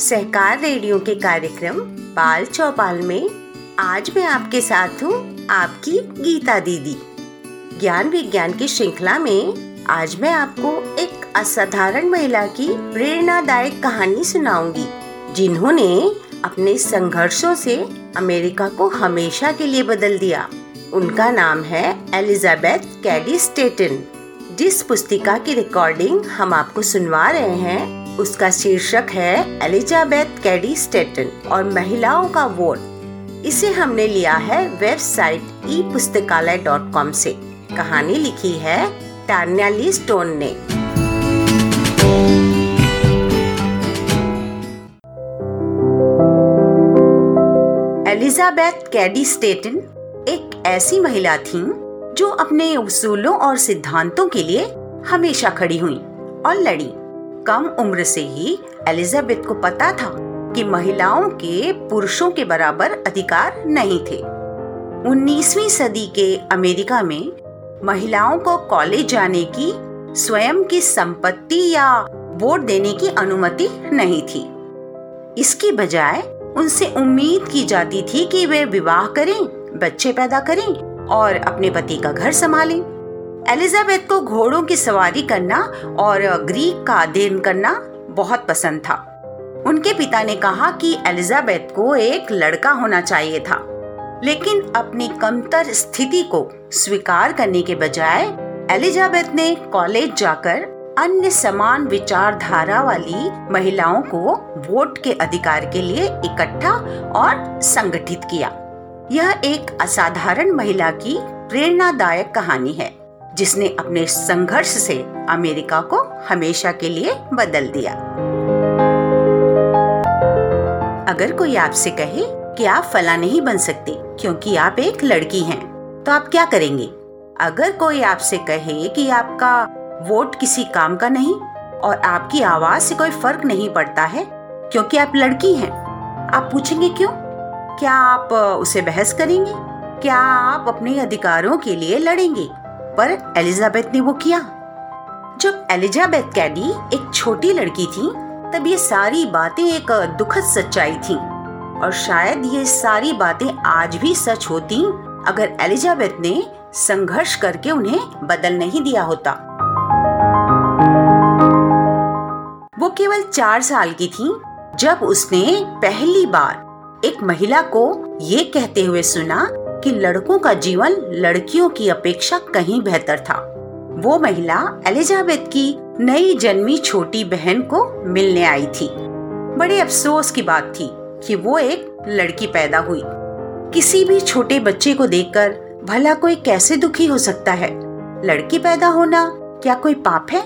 सहकार radio के कार्यक्रम बाल चौपाल में आज मैं आपके साथ हूँ आपकी गीता दीदी। ज्ञान विज्ञान की श्रृंखला में आज मैं आपको एक असाधारण महिला की प्रेरणादायक कहानी सुनाऊँगी, जिन्होंने अपने संघर्षों से अमेरिका को हमेशा के लिए बदल दिया। उनका नाम है एलिजाबेथ कैडी स्टेटन। जिस पुस्तिका की रिकॉर्डिंग हम आपको सुनवा रहे हैं उसका शीर्षक है एलिजाबेथ कैडी स्टेटन और महिलाओं का वोट। इसे हमने लिया है वेबसाइट ई पुस्तकालय डॉट कॉम से। कहानी लिखी है टान्या स्टोन ने। एलिजाबेथ कैडी स्टेटन एक ऐसी महिला थीं, जो अपने उसूलों और सिद्धांतों के लिए हमेशा खड़ी हुई और लड़ी। कम उम्र से ही एलिजाबेथ को पता था कि महिलाओं के पुरुषों के बराबर अधिकार नहीं थे। 19वीं सदी के अमेरिका में महिलाओं को कॉलेज जाने की, स्वयं की संपत्ति या वोट देने की अनुमति नहीं थी। इसकी बजाय उनसे उम्मीद की जाती थी कि वे विवाह करें, बच्चे पैदा करें और अपने पति का घर संभालें। एलिजाबेथ को घोड़ों की सवारी करना और ग्रीक का अध्ययन करना बहुत पसंद था। उनके पिता ने कहा कि एलिजाबेथ को एक लड़का होना चाहिए था, लेकिन अपनी कमतर स्थिति को स्वीकार करने के बजाय एलिजाबेथ ने कॉलेज जाकर अन्य समान विचारधारा वाली महिलाओं को वोट के अधिकार के लिए इकट्ठा और संगठित किया। यह एक असाधारण महिला की प्रेरणादायक कहानी है। जिसने अपने संघर्ष से अमेरिका को हमेशा के लिए बदल दिया। अगर कोई आपसे कहे कि आप फला नहीं बन सकते क्योंकि आप एक लड़की हैं, तो आप क्या करेंगे? अगर कोई आपसे कहे कि आपका वोट किसी काम का नहीं और आपकी आवाज़ से कोई फ़र्क नहीं पड़ता है क्योंकि आप लड़की हैं, आप पूछेंगे क्यों? क्या आप उसे बहस करेंगे? क्या आप अपने अधिकारों के लिए लड़ेंगे? पर एलिजाबेथ ने वो किया। जब एलिजाबेथ कैडी एक छोटी लड़की थी, तब ये सारी बातें एक दुखद सच्चाई थी। और शायद ये सारी बातें आज भी सच होती, अगर एलिजाबेथ ने संघर्ष करके उन्हें बदल नहीं दिया होता। वो केवल चार साल की थी, जब उसने पहली बार एक महिला को ये कहते हुए सुना कि लड़कों का जीवन लड़कियों की अपेक्षा कहीं बेहतर था। वो महिला एलिजाबेथ की नई जन्मी छोटी बहन को मिलने आई थी। बड़े अफसोस की बात थी कि वो एक लड़की पैदा हुई। किसी भी छोटे बच्चे को देखकर भला कोई कैसे दुखी हो सकता है? लड़की पैदा होना क्या कोई पाप है?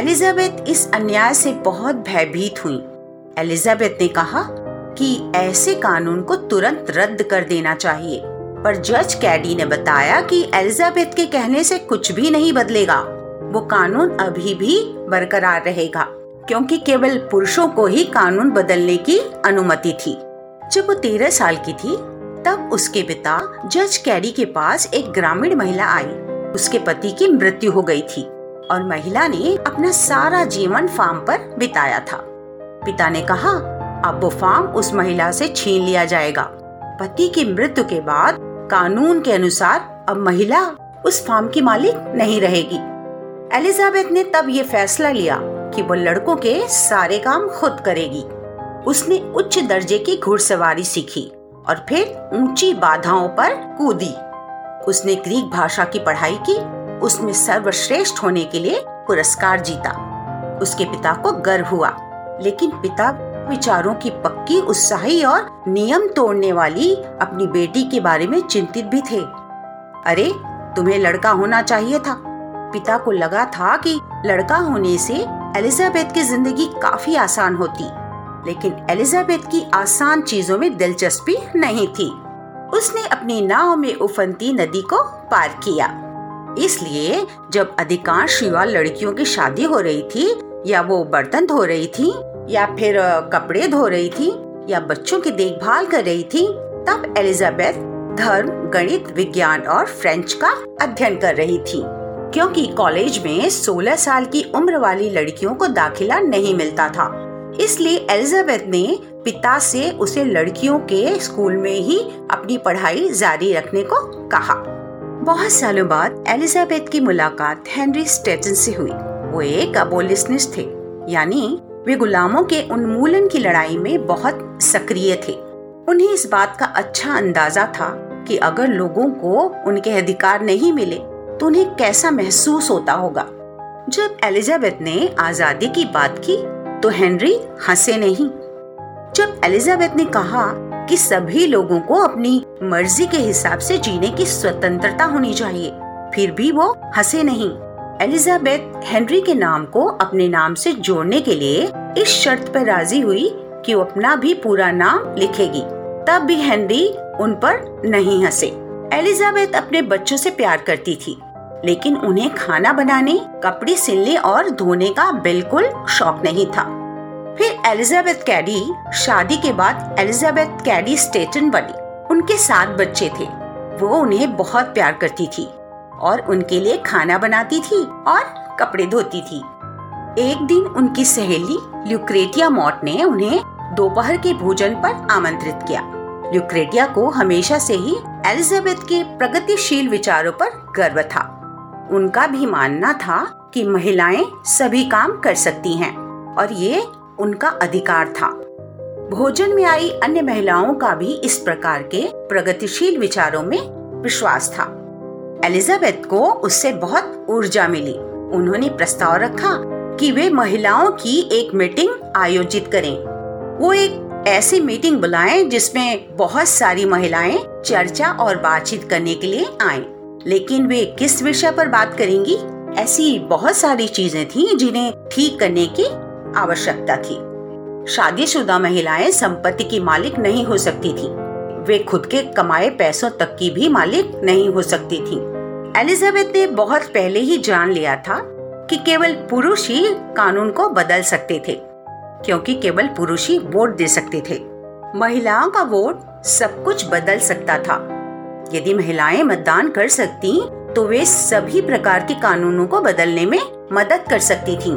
एलिजाबेथ इस अन्याय से बहुत भयभीत हुई। एलिजाबेथ ने कहा कि ऐसे कानून को तुरंत रद्द कर देना चाहिए। पर जज कैडी ने बताया कि एलिजाबेथ के कहने से कुछ भी नहीं बदलेगा। वो कानून अभी भी बरकरार रहेगा, क्योंकि केवल पुरुषों को ही कानून बदलने की अनुमति थी। जब वो तेरह साल की थी, तब उसके पिता जज कैडी के पास एक ग्रामीण महिला आई। उसके पति की मृत्यु हो गई थी और महिला ने अपना सारा जीवन फार्म पर बिताया था। पिता ने कहा, अब वो फार्म उस महिला से छीन लिया जाएगा। पति की मृत्यु के बाद कानून के अनुसार अब महिला उस फार्म की मालिक नहीं रहेगी। एलिजाबेथ ने तब ये फैसला लिया कि वो लड़कों के सारे काम खुद करेगी। उसने उच्च दर्जे की घुड़सवारी सीखी और फिर ऊँची बाधाओं पर कूदी। उसने ग्रीक भाषा की पढ़ाई की उसमें सर्वश्रेष्ठ होने के लिए पुरस्कार जीता। उसके पिता को गर्व हुआ, लेकिन पिता विचारों की पक्की उत्साही और नियम तोड़ने वाली अपनी बेटी के बारे में चिंतित भी थे। अरे, तुम्हें लड़का होना चाहिए था। पिता को लगा था कि लड़का होने से एलिजाबेथ की ज़िंदगी काफ़ी आसान होती, लेकिन एलिजाबेथ की आसान चीज़ों में दिलचस्पी नहीं थी। उसने अपनी नाव में उफनती नदी को पार किया। इसलिए, जब अधिकांश युवा लड़कियों की शादी हो रही थी या वो बर्तन धो रही थी या फिर कपड़े धो रही थी या बच्चों की देखभाल कर रही थी, तब एलिजाबेथ धर्म, गणित, विज्ञान और फ्रेंच का अध्ययन कर रही थी। क्योंकि कॉलेज में 16 साल की उम्र वाली लड़कियों को दाखिला नहीं मिलता था। इसलिए एलिजाबेथ ने पिता से उसे लड़कियों के स्कूल में ही अपनी पढ़ाई जारी रखने को कहा। बहुत सालों बाद एलिजाबेथ की मुलाकात हेनरी स्टेटन से हुई। वो एक अबोलिशनिस्ट थे, यानी वे गुलामों के उन्मूलन की लड़ाई में बहुत सक्रिय थे। उन्हें इस बात का अच्छा अंदाज़ा था कि अगर लोगों को उनके अधिकार नहीं मिले तो उन्हें कैसा महसूस होता होगा। जब एलिजाबेथ ने आज़ादी की बात की तो हेनरी हंसे नहीं। जब एलिजाबेथ ने कहा कि सभी लोगों को अपनी मर्ज़ी के हिसाब से जीने की स्वतंत्रता होनी चाहिए, फिर भी वो हंसे नहीं। एलिजाबेथ हेनरी के नाम को अपने नाम से जोड़ने के लिए इस शर्त पर राज़ी हुई कि वो अपना भी पूरा नाम लिखेगी। तब भी हेनरी उन पर नहीं हंसे। एलिजाबेथ अपने बच्चों से प्यार करती थी, लेकिन उन्हें खाना बनाने, कपड़े सिलने और धोने का बिल्कुल शौक नहीं था। फिर एलिजाबेथ कैडी शादी के बाद एलिजाबेथ कैडी स्टेटन बनी। उनके सात बच्चे थे। वो उन्हें बहुत प्यार करती थी। और उनके लिए खाना बनाती थी और कपड़े धोती थी। एक दिन उनकी सहेली ल्यूक्रेटिया मॉट ने उन्हें दोपहर के भोजन पर आमंत्रित किया। ल्यूक्रेटिया को हमेशा से ही एलिजाबेथ के प्रगतिशील विचारों पर गर्व था। उनका भी मानना था कि महिलाएँ सभी काम कर सकती हैं और ये उनका अधिकार था। भोजन में आई अन्य महिलाओं का भी इस प्रकार के प्रगतिशील विचारों में विश्वास था। एलिजाबेथ को उससे बहुत ऊर्जा मिली। उन्होंने प्रस्ताव रखा कि वे महिलाओं की एक मीटिंग आयोजित करें। वो एक ऐसी मीटिंग बुलाएँ जिसमें बहुत सारी महिलाएँ चर्चा और बातचीत करने के लिए आए। लेकिन वे किस विषय पर बात करेंगी? ऐसी बहुत सारी चीज़ें थी जिन्हें ठीक करने की आवश्यकता थी। शादीशुदा महिलाएँ संपत्ति की मालिक नहीं हो सकती थी। वे खुद के कमाए पैसों तक की भी मालिक नहीं हो सकती थी। एलिजाबेथ ने बहुत पहले ही जान लिया था कि केवल पुरुष ही कानून को बदल सकते थे, क्योंकि केवल पुरुष ही वोट दे सकते थे। महिलाओं का वोट सब कुछ बदल सकता था। यदि महिलाएँ मतदान कर सकती तो वे सभी प्रकार के कानूनों को बदलने में मदद कर सकती थीं।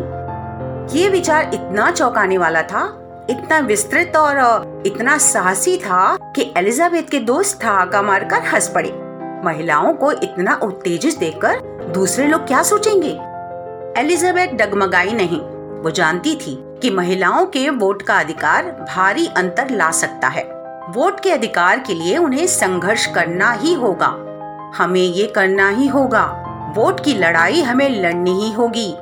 ये विचार इतना चौंकाने वाला था, इतना विस्तृत और, इतना साहसी था कि एलिजाबेथ के दोस्त ठहाका मारकर हंस पड़े। महिलाओं को इतना उत्तेजित देखकर दूसरे लोग क्या सोचेंगे? एलिजाबेथ डगमगाई नहीं। वो जानती थी कि महिलाओं के वोट का अधिकार भारी अंतर ला सकता है। वोट के अधिकार के लिए उन्हें संघर्ष करना ही होगा। हमें ये करना ही होगा। वोट की लड़ाई हमें लड़नी ही होगी।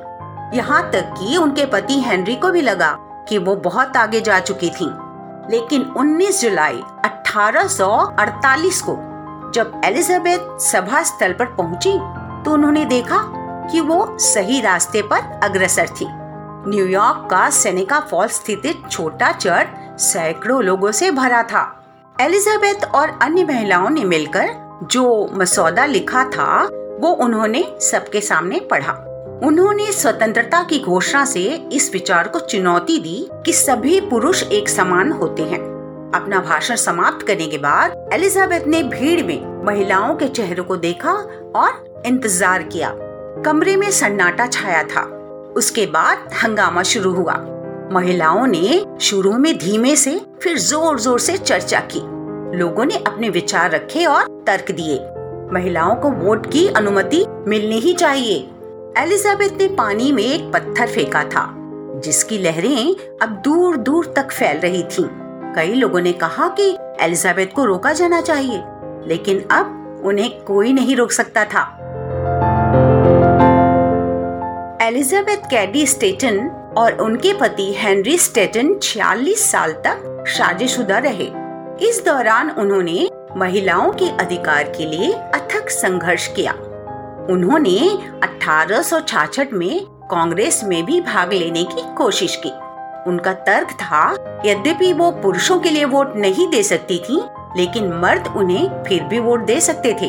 यहाँ तक कि उनके पति हेनरी को भी लगा कि वो बहुत आगे जा चुकी थी। लेकिन 19 जुलाई 1848 को जब एलिजाबेथ सभा स्थल पर पहुँची तो उन्होंने देखा कि वो सही रास्ते पर अग्रसर थी। न्यूयॉर्क का सेनेका फॉल स्थित छोटा चर्च सैकड़ों लोगों से भरा था। एलिजाबेथ और अन्य महिलाओं ने मिलकर जो मसौदा लिखा था, वो उन्होंने सबके सामने पढ़ा। उन्होंने स्वतंत्रता की घोषणा से इस विचार को चुनौती दी कि सभी पुरुष एक समान होते हैं। अपना भाषण समाप्त करने के बाद एलिजाबेथ ने भीड़ में महिलाओं के चेहरों को देखा और इंतज़ार किया। कमरे में सन्नाटा छाया था। उसके बाद हंगामा शुरू हुआ। महिलाओं ने शुरू में धीमे से, फिर ज़ोर ज़ोर से चर्चा की। लोगों ने अपने विचार रखे और तर्क दिए। महिलाओं को वोट की अनुमति मिलनी ही चाहिए। एलिजाबेथ ने पानी में एक पत्थर फेंका था, जिसकी लहरें अब दूर दूर तक फैल रही थीं। कई लोगों ने कहा कि एलिजाबेथ को रोका जाना चाहिए, लेकिन अब उन्हें कोई नहीं रोक सकता था। एलिजाबेथ कैडी स्टेटन और उनके पति हेनरी स्टेटन 46 साल तक शादीशुदा रहे। इस दौरान उन्होंने महिलाओं के अधिकार के लिए अथक संघर्ष किया। उन्होंने अठारह में कांग्रेस में भी भाग लेने की कोशिश की। उनका तर्क था, यद्यपि वो पुरुषों के लिए वोट नहीं दे सकती थी, लेकिन मर्द उन्हें फिर भी वोट दे सकते थे।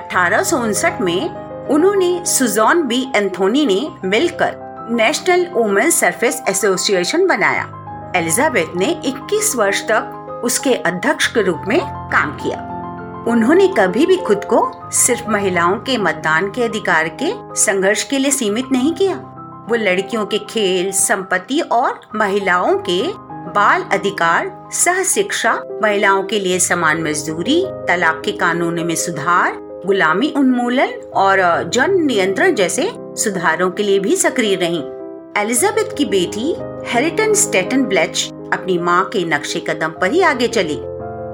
अठारह सौ उनसठ में उन्होंने सुजॉन बी एंथोनी ने मिलकर नेशनल वुमेन सर्फेस एसोसिएशन बनाया। एलिजाबेथ ने 21 वर्ष तक उसके अध्यक्ष के रूप में काम किया। उन्होंने कभी भी खुद को सिर्फ़ महिलाओं के मतदान के अधिकार के संघर्ष के लिए सीमित नहीं किया। वो लड़कियों के खेल, संपत्ति और महिलाओं के बाल अधिकार, सह शिक्षा, महिलाओं के लिए समान मजदूरी, तलाक के कानून में सुधार, गुलामी उन्मूलन और जन नियंत्रण जैसे सुधारों के लिए भी सक्रिय रही। एलिजाबेथ की बेटी हेरिटन स्टेटन ब्लेच अपनी माँ के नक्शे कदम पर ही आगे चली।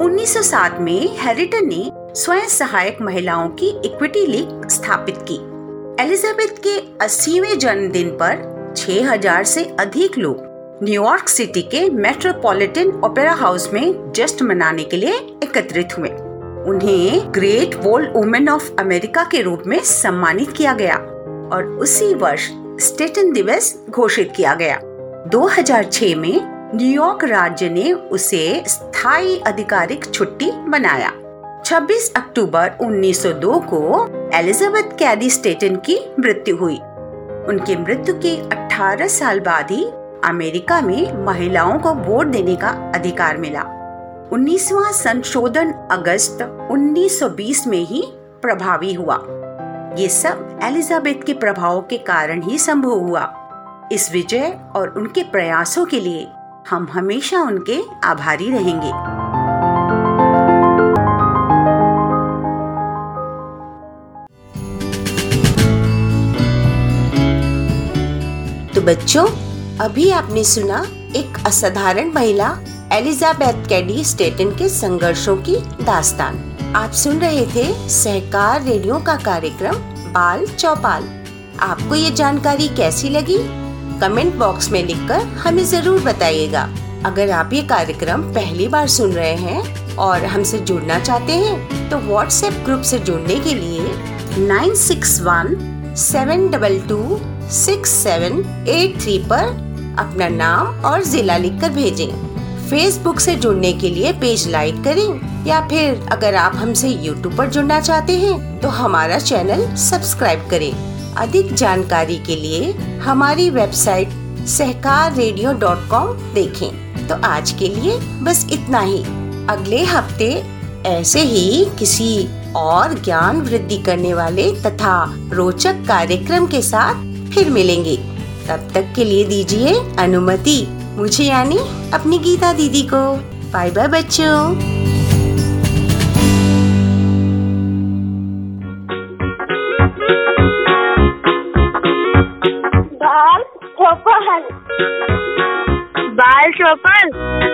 1907 में हेरिटन ने स्वयं सहायक महिलाओं की इक्विटी लीग स्थापित की। एलिजाबेथ के 80वें जन्मदिन पर 6000 से अधिक लोग न्यूयॉर्क सिटी के मेट्रोपॉलिटन ओपेरा हाउस में जश्न मनाने के लिए एकत्रित हुए। उन्हें great world women of America के रूप में सम्मानित किया गया और उसी वर्ष स्टेटन दिवस घोषित किया गया। 2006 में न्यूयॉर्क राज्य ने उसे स्थायी आधिकारिक छुट्टी बनाया 26 अक्टूबर 1902 को एलिजाबेथ कैदी स्टेटन की मृत्यु हुई। उनकी मृत्यु के 18 साल बाद ही अमेरिका में महिलाओं को वोट देने का अधिकार मिला। 19वां संशोधन अगस्त 1920 में ही प्रभावी हुआ। ये सब एलिजाबेथ के प्रभाव के कारण ही संभव हुआ। इस विजय और उनके प्रयासों के लिए हम हमेशा उनके आभारी रहेंगे। बच्चों, अभी आपने सुना एक असाधारण महिला, एलिजाबेथ कैडी स्टेटन के संघर्षों की दास्तान। आप सुन रहे थे सहकार रेडियो का कार्यक्रम, बाल चौपाल। आपको ये जानकारी कैसी लगी? कमेंट बॉक्स में लिखकर हमें ज़रूर बताइएगा। अगर आप ये कार्यक्रम पहली बार सुन रहे हैं और हमसे जुड़ना चाहते हैं तो व्हाट्सएप ग्रुप से जुड़ने के लिए nine six one seven double two six seven eight three पर अपना नाम और जिला लिखकर भेजें। फेसबुक से जुड़ने के लिए पेज लाइक करें या फिर अगर आप हमसे यूट्यूब पर जुड़ना चाहते हैं तो हमारा चैनल सब्सक्राइब करें। अधिक जानकारी के लिए हमारी website Sahakar radio dot com देखें। तो आज के लिए बस इतना ही। अगले हफ़्ते ऐसे ही किसी और ज्ञान वृद्धि करने वाले तथा रोचक कार्यक्रम के साथ फिर मिलेंगे। तब तक के लिए दीजिए अनुमति। मुझे यानी अपनी गीता दीदी को। बाय बाय बच्चों। बाल चौपन बाल